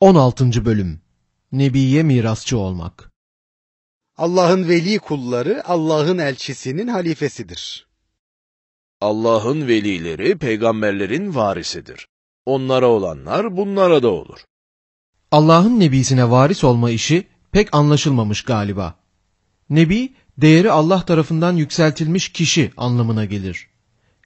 16. Bölüm Nebiye mirasçı olmak Allah'ın veli kulları Allah'ın elçisinin halifesidir. Allah'ın velileri peygamberlerin varisidir. Onlara olanlar bunlara da olur. Allah'ın nebisine varis olma işi pek anlaşılmamış galiba. Nebi, değeri Allah tarafından yükseltilmiş kişi anlamına gelir.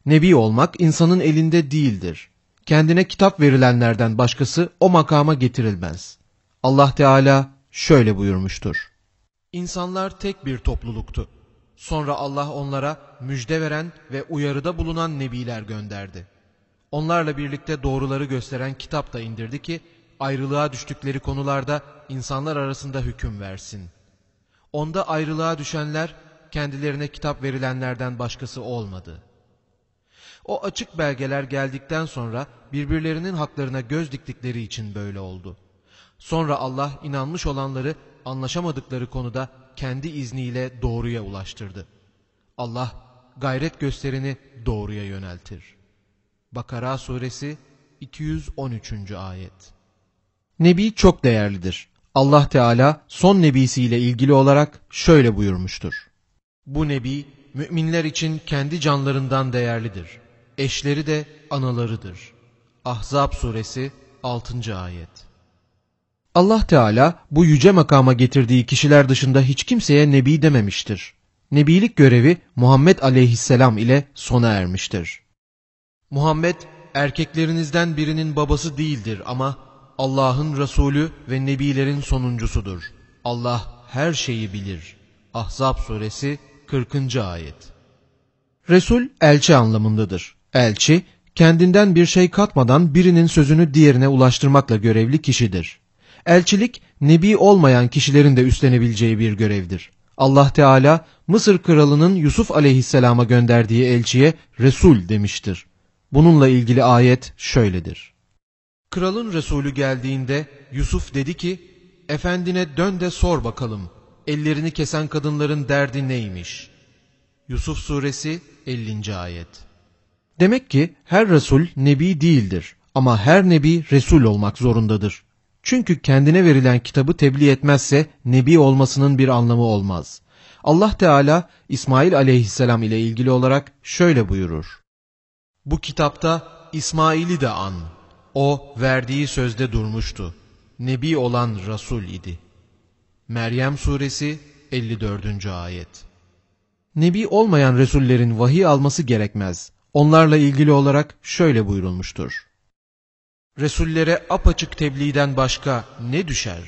Nebi olmak insanın elinde değildir. Kendine kitap verilenlerden başkası o makama getirilmez. Allah Teala şöyle buyurmuştur. İnsanlar tek bir topluluktu. Sonra Allah onlara müjde veren ve uyarıda bulunan nebiler gönderdi. Onlarla birlikte doğruları gösteren kitap da indirdi ki ayrılığa düştükleri konularda insanlar arasında hüküm versin. Onda ayrılığa düşenler kendilerine kitap verilenlerden başkası olmadı. O açık belgeler geldikten sonra birbirlerinin haklarına göz diktikleri için böyle oldu. Sonra Allah inanmış olanları anlaşamadıkları konuda kendi izniyle doğruya ulaştırdı. Allah gayret gösterini doğruya yöneltir. Bakara suresi 213. ayet Nebi çok değerlidir. Allah Teala son nebisiyle ilgili olarak şöyle buyurmuştur. Bu nebi müminler için kendi canlarından değerlidir. Eşleri de analarıdır. Ahzab suresi 6. ayet Allah Teala bu yüce makama getirdiği kişiler dışında hiç kimseye nebi dememiştir. Nebilik görevi Muhammed aleyhisselam ile sona ermiştir. Muhammed erkeklerinizden birinin babası değildir ama Allah'ın Resulü ve Nebilerin sonuncusudur. Allah her şeyi bilir. Ahzab suresi 40. ayet Resul elçi anlamındadır. Elçi, kendinden bir şey katmadan birinin sözünü diğerine ulaştırmakla görevli kişidir. Elçilik, nebi olmayan kişilerin de üstlenebileceği bir görevdir. Allah Teala, Mısır kralının Yusuf aleyhisselama gönderdiği elçiye Resul demiştir. Bununla ilgili ayet şöyledir. Kralın Resulü geldiğinde Yusuf dedi ki, Efendine dön de sor bakalım, ellerini kesen kadınların derdi neymiş? Yusuf suresi 50. ayet Demek ki her Resul Nebi değildir ama her Nebi Resul olmak zorundadır. Çünkü kendine verilen kitabı tebliğ etmezse Nebi olmasının bir anlamı olmaz. Allah Teala İsmail aleyhisselam ile ilgili olarak şöyle buyurur. Bu kitapta İsmail'i de an. O verdiği sözde durmuştu. Nebi olan Resul idi. Meryem suresi 54. ayet Nebi olmayan Resullerin vahiy alması gerekmez. Onlarla ilgili olarak şöyle buyurulmuştur. Resullere apaçık tebliğden başka ne düşer?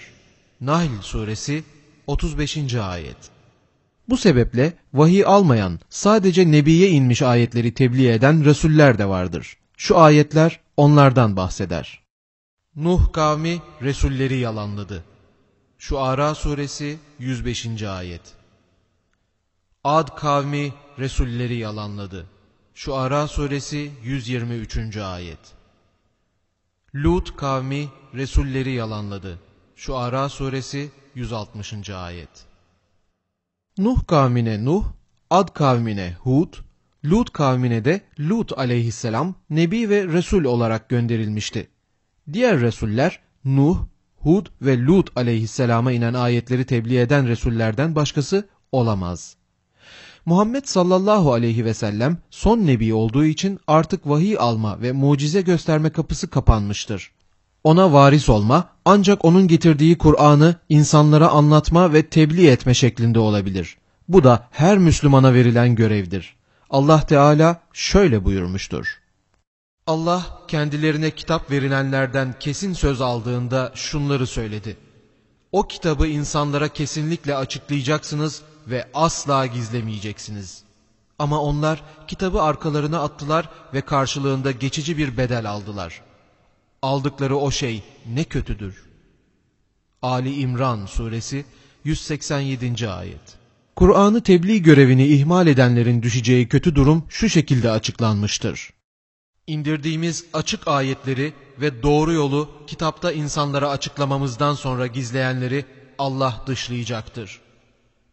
Nahl suresi 35. ayet Bu sebeple vahiy almayan, sadece Nebi'ye inmiş ayetleri tebliğ eden Resuller de vardır. Şu ayetler onlardan bahseder. Nuh kavmi Resulleri yalanladı. Şu Ara suresi 105. ayet Ad kavmi Resulleri yalanladı. Şu Ara suresi 123. ayet Lut kavmi Resulleri yalanladı. Şu Ara suresi 160. ayet. Nuh kavmine Nuh, Ad kavmine Hud, Lut kavmine de Lut aleyhisselam Nebi ve Resul olarak gönderilmişti. Diğer Resuller Nuh, Hud ve Lut aleyhisselama inen ayetleri tebliğ eden Resullerden başkası olamaz. Muhammed sallallahu aleyhi ve sellem son nebi olduğu için artık vahiy alma ve mucize gösterme kapısı kapanmıştır. Ona varis olma ancak onun getirdiği Kur'an'ı insanlara anlatma ve tebliğ etme şeklinde olabilir. Bu da her Müslümana verilen görevdir. Allah Teala şöyle buyurmuştur. Allah kendilerine kitap verilenlerden kesin söz aldığında şunları söyledi. O kitabı insanlara kesinlikle açıklayacaksınız ve asla gizlemeyeceksiniz. Ama onlar kitabı arkalarına attılar ve karşılığında geçici bir bedel aldılar. Aldıkları o şey ne kötüdür. Ali İmran suresi 187. ayet Kur'an'ı tebliğ görevini ihmal edenlerin düşeceği kötü durum şu şekilde açıklanmıştır. İndirdiğimiz açık ayetleri ve doğru yolu kitapta insanlara açıklamamızdan sonra gizleyenleri Allah dışlayacaktır.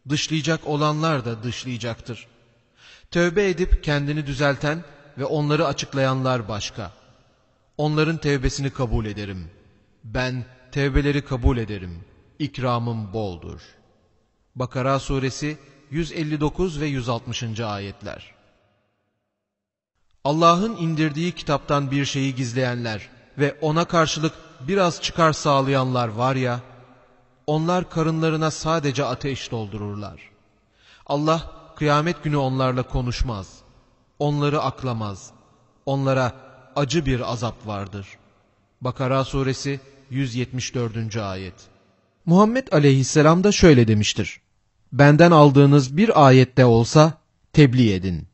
Dışlayacak olanlar da dışlayacaktır. Tövbe edip kendini düzelten ve onları açıklayanlar başka. Onların tevbesini kabul ederim. Ben tevbeleri kabul ederim. İkramım boldur. Bakara suresi 159 ve 160. ayetler. Allah'ın indirdiği kitaptan bir şeyi gizleyenler ve ona karşılık biraz çıkar sağlayanlar var ya, onlar karınlarına sadece ateş doldururlar. Allah kıyamet günü onlarla konuşmaz. Onları aklamaz. Onlara acı bir azap vardır. Bakara suresi 174. ayet. Muhammed aleyhisselam da şöyle demiştir. Benden aldığınız bir ayette olsa tebliğ edin.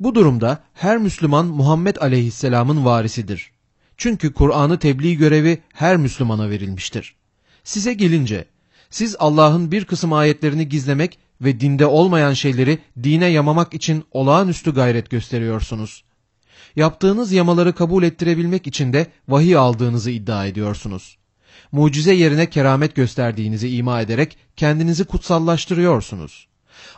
Bu durumda her Müslüman Muhammed aleyhisselamın varisidir. Çünkü Kur'an'ı tebliğ görevi her Müslümana verilmiştir. Size gelince, siz Allah'ın bir kısım ayetlerini gizlemek ve dinde olmayan şeyleri dine yamamak için olağanüstü gayret gösteriyorsunuz. Yaptığınız yamaları kabul ettirebilmek için de vahiy aldığınızı iddia ediyorsunuz. Mucize yerine keramet gösterdiğinizi ima ederek kendinizi kutsallaştırıyorsunuz.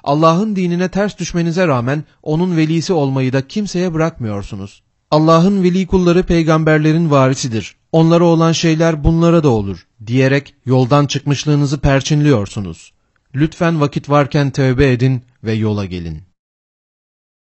Allah'ın dinine ters düşmenize rağmen onun velisi olmayı da kimseye bırakmıyorsunuz. Allah'ın veli kulları peygamberlerin varisidir. Onlara olan şeyler bunlara da olur diyerek yoldan çıkmışlığınızı perçinliyorsunuz. Lütfen vakit varken tövbe edin ve yola gelin.